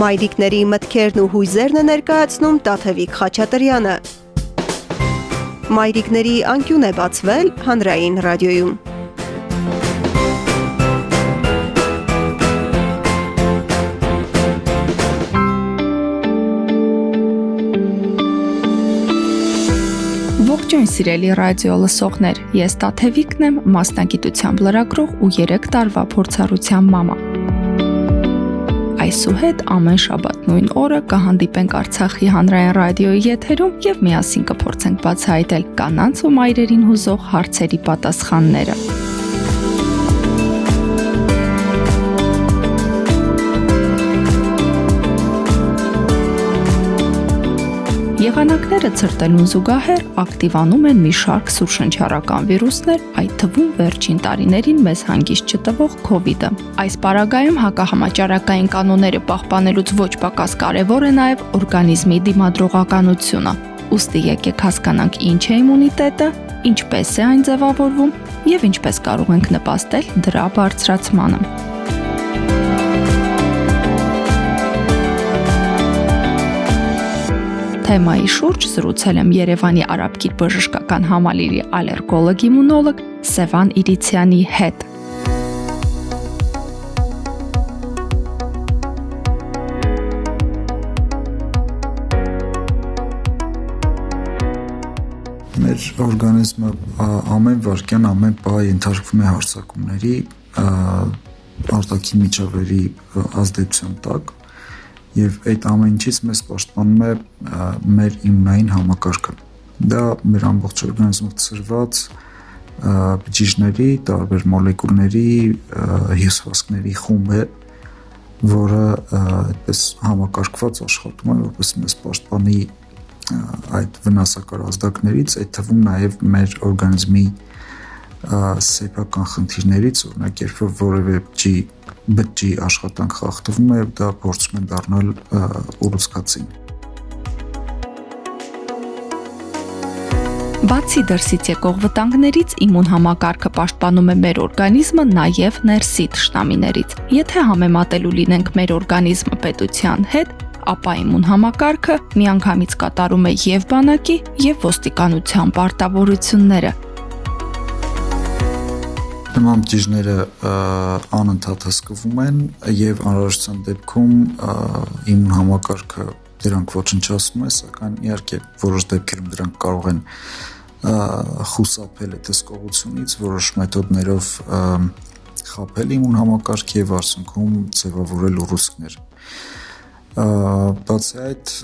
Մայրիկների մտքերն ու հույզերն է ներկայացնում Տաթևիկ Խաչատրյանը։ Մայրիկների անկյուն է բացվել հանրային ռադիոյում։ Ողջույն սիրելի ռադիո լսողներ, ես Տաթևիկն եմ, մասնագիտությամբ լրագրող ու 3 տարվա փորձառության մամա։ Այսուհետ ամեն շաբաթ նույն օրը կհանդիպենք Արցախի հանրային ռադիոյի եթերում եւ միասին կփորձենք բացահայտել կանանց ու մայրերին հուզող հարցերի պատասխանները։ Եղանակները ցրտելուն զուգահեռ ակտիվանում են մի շարք սուրշնչառական վիրուսներ, այդ թվում վերջին տարիներին մեզ հանգիստ չտվող իդը։ Այս պարագայում հակահամաճարակային կանոնները պահպանելուց ոչ պակաս կարևոր է նաև օրգանիզմի դիմադրողականությունը։ Ոստի եկեք հասկանանք ինչ է իմունիտետը, ինչպես է այն ձևավորվում եւ ինչպես կարող ենք նպաստել դրա բարձրացմանը։ Թեմայի շուրջ զրուցել եմ Երևանի Արաբկիր բժշկական համալիրի ալերգոլոգ իմունոլոգ Սևան Իրիցյանի հետ։ Մեր օրգանիզմը ամեն վարքյան, ամեն պահ ենթարկվում է հարցակումների արտաքին միջավայրի ազդեցության տակ եւ այդ ամեն ինչից մեզ պաշտպանում է մեր իմունային համակարգը։ Դա մեր ամբողջ օրգանիզմով ծրված բջիջների, տարբեր մոլեկուլների, հյուսվածքների խումբ է, որը այդպես համակարգված աշխատում է, որպես մեզ պաշտպանի այդ վնասակար ազդակներից, այդ թվում նաև մեր օրգանիզմի սեփական խնդիրներից, օրինակ երբ որ որևէ բջի բջջի աշխատանք խախտվում է, դա փորձում են դառնալ ուռուցքածին։ Բացի դրսից եկող վտանգներից իմուն համակարգը պաշտպանում է մեր օրգանիզմը նաև ներսի թշնամիներից։ Եթե համեմատելու լինենք մեր օրգանիզմը պետության հետ, ապա իմուն համակարգը միանգամից կատարում է եւ բանակի, եւ ոստիկանության պարտավորությունները, Նման բջիջները անընդհատ հսկվում են եւ անհրաժեշտության դեպքում իմուն համակարգը դրանք ոչնչացնում է, սակայն իհարկե որոշ դեպքերում դրանք կարող են խուսափել այդ հսկողությունից որոշ մեթոդներով խապել իմուն համակարգի եւ արդյունքում ձևավորել ուռուցքներ։ Բացի այդ,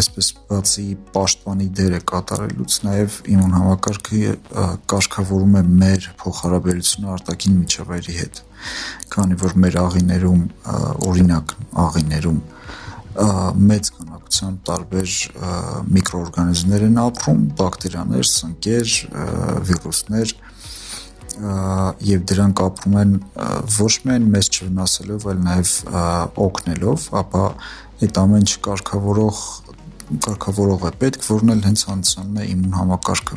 այսպես բացի պաշտպանի դերը կատարելուց նաև իմուն համակարգը կարգավորում է մեր փոխհարաբերությունը արտաքին միջավայրի հետ քանի որ մեր աղիներում օրինակ աղիներում մեծ քանակությամբ տարբեր միկրոօրգանիզմներ են ապրում, բակտերիաներ, սնկեր, վիրուսներ եւ դրանք ապրում են ոչ միայն մեզ չվնասելով, այլ նաեւ օգնելով, ապա այդ ամեն ինչ կարգավորող կարգավորող է պետք, որն էլ հենց հանդիսանում է իմուն համակարգը։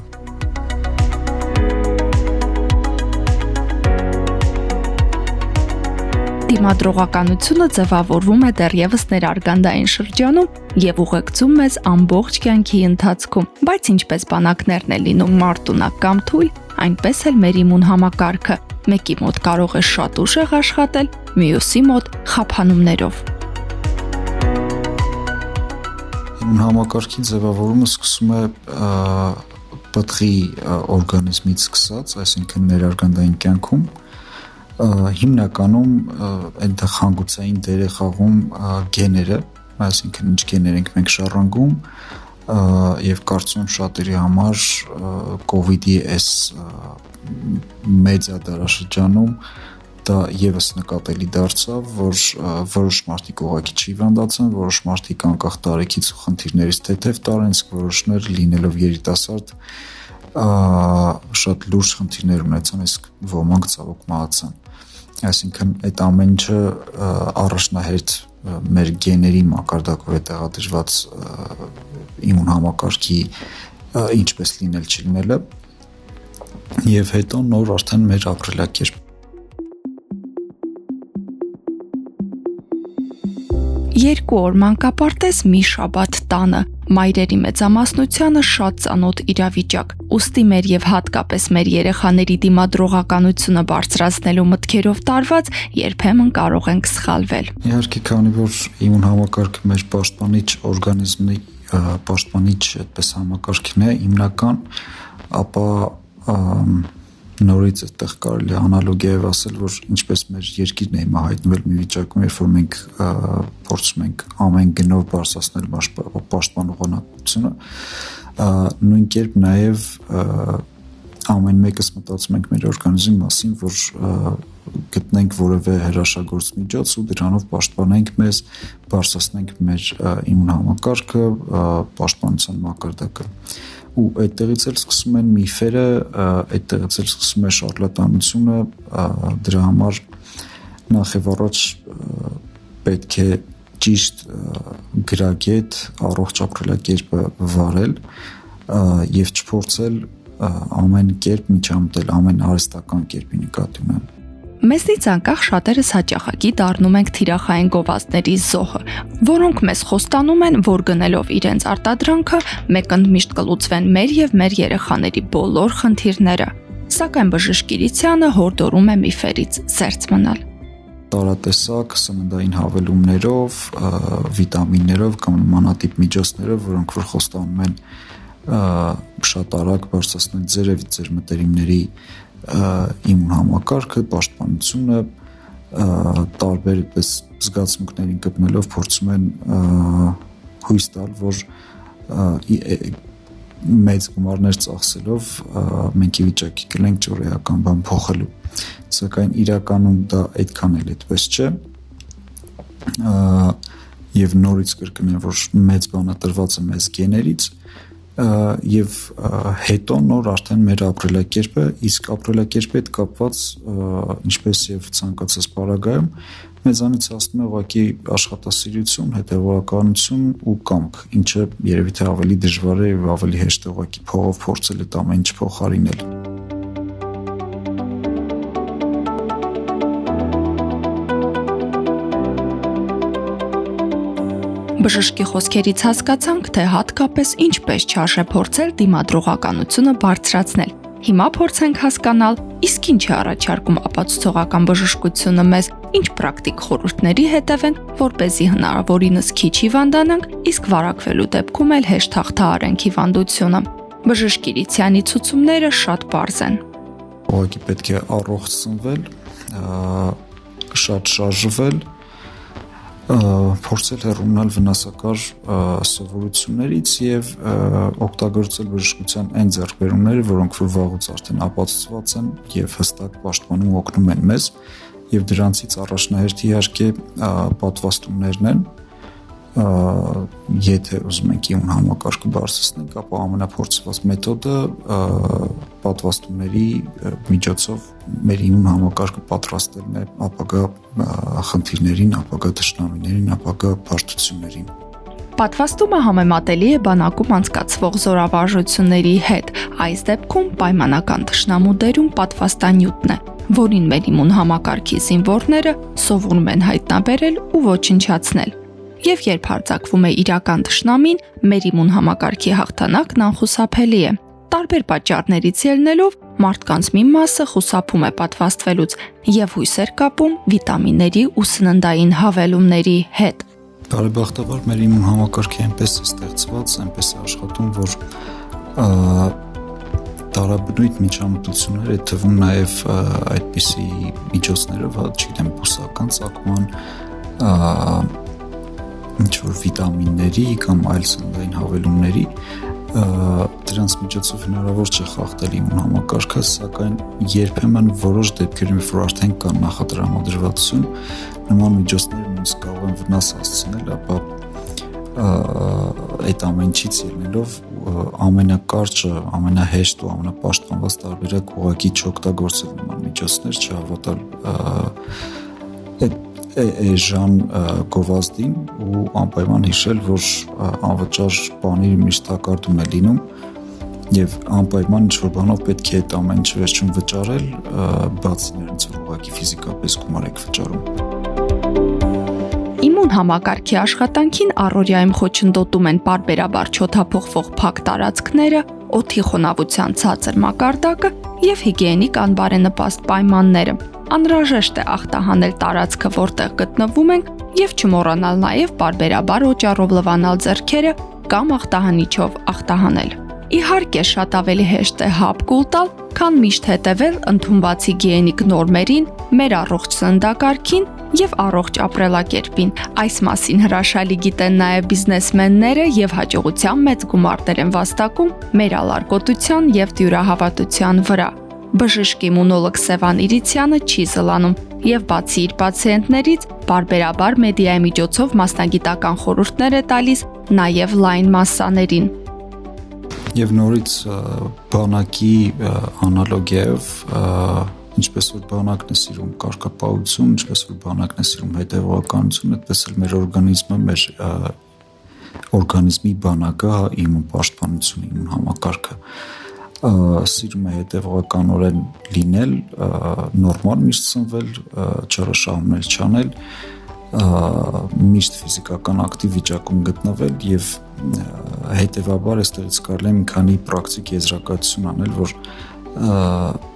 Դիմադրողականությունը ձևավորվում է դեռևս ներարգանդային շրջանում եւ ուղեկցում մեզ ամբողջ կյանքի ընթացքում, բայց ինչպես բանակներն է լինում մարտունակ կամ թույլ, այնպես էլ մեր իմուն համակարգը մեկի մոտ կարող է շատ ուժեղ աշխատել, մյուսի մոտ խափանումներով համակարգի ձևավորումը սկսում է պտղի օրգանիզմից սկսած, այսինքն ներարգանդային կյանքում հիմնականում այնտեղ հանգուցային դեր է խաղում գեները, այսինքն ինչ գեներ ենք մենք շարժանգում եւ կարծում շատերի համար իդի այս մեծա դարաշրջանում դա եւս նկատելի դարձավ, որ որոշ մարդիկ ուղակի չհիվանդացան, որոշ մարդիկ անկախ տարեկից ու խնդիրներից թեթև տարեն, իսկ որոշներ լինելով երիտասարդ շատ լուրջ խնդիրներ ունեցան, իսկ ոմանք ցավոք մահացան։ Այսինքն այդ ամեն ինչը առաջնահերթ մեր գեների մակարդակով է տեղադրված իմուն համակարգի ինչպես լինել չլինելը եւ հետո նոր արդեն մեր ապրելակերպ Երկու օր մանկապարտեզ մի շաբաթ տանը մայրերի մեծամասնությանը շատ ծանոթ իրավիճակ։ Ոստի մեր եւ հատկապես մեր երեխաների դիմադրողականությունը բարձրացնելու մտքերով տարված երբեմն կարող ենք սխալվել։ Իհարկե, քանի որ իմուն համակարգը մեր պաշտպանիչ օրգանիզմի պաշտպանիչ այդպես համակարգին է հիմնական, ապա նորից այդտեղ կարելի է անալոգիայով ասել, որ ինչպես մեր երկիրն է հիմա հայտնվել մի վիճակում, երբ որ մենք փորձում ենք ամեն գնով բարձրացնել պաշտպանողականությունը, նույն կերպ նաև ամեն մեկս մտածում ենք մեր օրգանիզմի մասին, որ գտնենք որևէ հրաշագործ միջոց ու դրանով պաշտպանենք մեզ, բարձրացնենք մեր իմուն համակարգը, պաշտպանության մակարդակը ու այդտեղից էլ սկսում են միֆերը, այդտեղից էլ սկսում է շարլատանությունը, դրա համար նախ եւ առաջ պետք է ճիշտ գրագետ առողջ ապրելակերպը վարել եւ չփորձել ամեն կերպ միջամտել ամեն արհեստական կերպի նկատի ունեմ Մեզնից անկախ շատերս հաճախակի դառնում ենք թիրախային գովազդների զոհը, որոնք մեզ խոստանում են, որ գնելով իրենց արտադրանքը մեկընդմիշտ կլուծվեն մեր եւ մեր երեխաների բոլոր խնդիրները։ Սակայն բժշկիրությանը հորդորում է միֆերից զերծ մնալ տարատեսակ սննդային հավելումներով, վիտամիններով կամ նմանատիպ միջոցներով, որոնք որ խոստանում են շատ արագ բարձրացնել ձեր եւ ձեր մտերիմների իմուն համակարգը, պաշտպանությունը տարբեր այդպես զգացմունքներին գտնելով փորձում են հույս տալ, որ մեծ գումարներ ծախսելով մենք ի վիճակի կլենք ճորեական բան փոխելու։ Սակայն իրականում դա այդքան էլ այդպես չէ։ Եվ նորից կրկնեմ, որ մեծ բանը տրված է մեզ գեներից, եւ հետո նոր արդեն մեր ապրելակերպը, իսկ ապրելակերպի հետ կապված ինչպես եւ ցանկացած պարագայում մեզանից հասնում է ուղղակի աշխատասիրություն, հետևողականություն ու կամք, ինչը երևի թե ավելի դժվար է եւ ավելի հեշտ է ուղղակի փողով փորձել այդ ամեն ինչ փոխարինել։ բժշկի խոսքերից հասկացանք, թե հատկապես ինչպես չարժե փորձել դիմադրողականությունը բարձրացնել։ Հիմա փորձենք հասկանալ, իսկ ինչ է առաջարկում ապացուցողական բժշկությունը մեզ, ինչ պրակտիկ խորհուրդների հետևենք, որ เป զի հնարավորինս քիչ հիվանդանանք, իսկ վարակվելու դեպքում էլ հեշտ հաղթահարենք հիվանդությունը։ Բժշկի Լիցյանի ցուցումները շատ པարզ են։ Ուղղակի պետք է առողջ սնվել, շատ շարժվել, փորձել հեռունալ վնասակար սովորություններից եւ օգտագործել բժշկության այն ձեռքբերումները, որոնք որ վաղուց արդեն ապացուցված են եւ հստակ պաշտպանում օգնում են մեզ եւ դրանցից առաջնահերթ իհարկե պատվաստումներն են, եթե ուզում ենք իմուն համակարգը բարձրացնենք, ապա ամենափորձված մեթոդը պատվաստումների միջոցով մեր իմուն համակարգը պատրաստելն է ապագա խնդիրներին, ապագա թշնամիներին, ապագա բարդություններին։ Պատվաստումը համեմատելի է բանակում անցկացվող զորավարժությունների հետ։ Այս դեպքում պայմանական թշնամու դերում պատվաստանյութն է, որին մեր իմուն համակարգի զինվորները սովորում են հայտնաբերել ու ոչնչացնել եւ երբ հարձակվում է իրական ճշնամին, մեր իմուն համակարգի հաղթանակն անխուսափելի է։ Տարբեր պատճառներից ելնելով մարդկանց մի մասը խուսափում է պատվաստվելուց եւ հույսեր կապում վիտամինների ու սննդային հավելումների հետ։ Բարեբախտաբար մեր իմուն համակարգը այնպես է ստեղծված, այնպես է աշխատում, որ տարաբնույթ միջամտությունները թվում նաև այդպիսի միջոցներով, չգիտեմ, բուսական ցակման ինչ որ վիտամինների կամ այլ սննդային հավելումների դրանց միջոցով հնարավոր չէ խախտել իմուն համակարգը, սակայն երբեմն որոշ դեպքերում, որ արդեն կան նախատրամադրվածություն, նման միջոցները նույնիսկ կարող են վնաս հասցնել, ապա այդ ամենից ելնելով ամենակարճը, ամենահեշտ ու ամենապաշտպանված տարբերակ ուղղակի չօգտագործել նման միջոցներ, չհավատալ այդ էժան գովազդին ու անպայման հիշել, որ անվճար բանի միշտ հակարդում է լինում եւ անպայման ինչ որ բանով պետք է այդ ամեն ինչը վերջում վճարել, բացի նրանից որ ուղղակի ֆիզիկապես գումար եք վճարում։ Իմուն համակարգի աշխատանքին առօրյայում խոչընդոտում են parberabar չոթափողվող փակ տարածքները, օթի խոնավության ցածր մակարդակը եւ հիգիենիկ անբարենպաստ պայմանները։ Անհրաժեշտ է ախտահանել տարածքը, որտեղ գտնվում ենք, եւ չմոռանալ նաեւ parberabar օճառով լվանալ ձեռքերը կամ ախտահանիչով ախտահանել։ Իհարկե, շատ ավելի հեշտ է հապ կուլ տալ, քան միշտ հետևել ընդունված հիգիենիկ նորմերին, մեր առողջ սննդակարգին եւ առողջ ապրելակերպին։ Այս մասին հրաշալի գիտեն նաեւ բիզնեսմենները եւ հաջողության մեծ գումարներ են վաստակում մեր ալարկոտության եւ դյուրահավատության վրա։ Բժիշկ իմունոլոգ Սևան Իրիցյանը չի զլանում եւ բացի իր պացիենտներից բարբերաբար մեդիայի միջոցով մասնագիտական խորհուրդներ է տալիս նաեւ լայն մասսաներին եւ նորից բանակի անալոգիայով ինչպես որ բանակն է սիրում կարգապահություն, ինչպես որ բանակն է սիրում հետևողականություն, այդպես էլ մեր օրգանիզմը, մեր օրգանիզմի բանակը իմուն պաշտպանություն, իմուն համակարգը սիրում է հետևողականորեն լինել, նորմալ միշտ սնվել, չարաշահումներ չանել, միշտ ֆիզիկական ակտիվ վիճակում գտնվել եւ հետեւաբար այստեղից կարելի է մի քանի պրակտիկ եզրակացություն անել, որ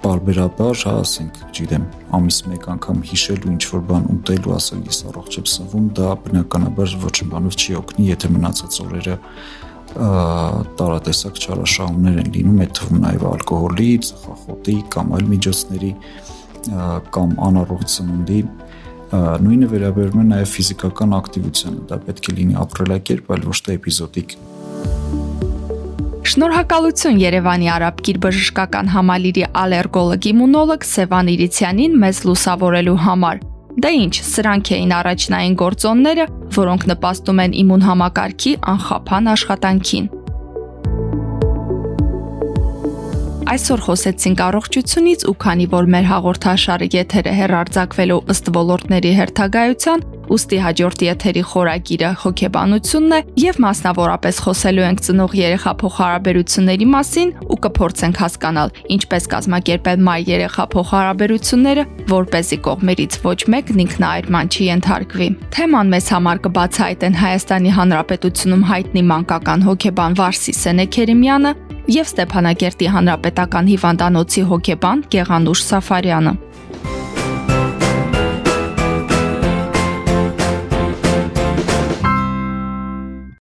բարբերաբար, հա, ասենք, չգիտեմ, ամիս մեկ անգամ հիշելու ինչ որ բան ուտելու, ասել ես առողջ եմ սնվում, դա բնականաբար ոչ մի բանով չի օգնի, եթե մնացած օրերը տարատեսակ չարաշահումներ են լինում, այդ թվում նաև ալկոհոլի, ծխախոտի կամ այլ միջոցների կամ անառողջ սննդի նույնը վերաբերում է նաև ֆիզիկական ակտիվությանը, դա պետք է լինի ապրելակերպ, այլ ոչ թե էպիզոդիկ։ Շնորհակալություն Երևանի Արաբկիր բժշկական համալիրի ալերգոլոգ իմունոլոգ Սևան Իրիցյանին մեզ լուսավորելու համար։ Դե ինչ, սրանք էին առաջնային գործոնները, որոնք նպաստում են իմուն համակարգի անխափան աշխատանքին։ Այսօր խոսեցինք առողջությունից ու քանի որ մեր հաղորդաշարը եթերը հերարձակվելու ըստ ոլորտների հերթագայության, ուստի հաջորդ եթերի խորագիրը հոգեբանությունն է եւ մասնավորապես խոսելու ենք ծնող երեխա փոխհարաբերությունների մասին ու կփորձենք հասկանալ ինչպես կազմակերպել մայ երեխա փոխհարաբերությունները, որ เป զի կողմերից ոչ մեկն ինքնաայրման չի ենթարկվի։ Թեման մեզ համար կբացահայտեն Հայաստանի Հանրապետությունում հայտնի մանկական հոգեբան Վարսի Սենեքերիմյանը, եւ Ստեփանակերտի հանրապետական հիվանդանոցի հոգեբան Գեղանուշ Սաֆարյանը։